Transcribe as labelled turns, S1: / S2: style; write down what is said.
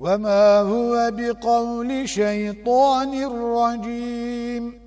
S1: وما هو بقول شيطان رجيم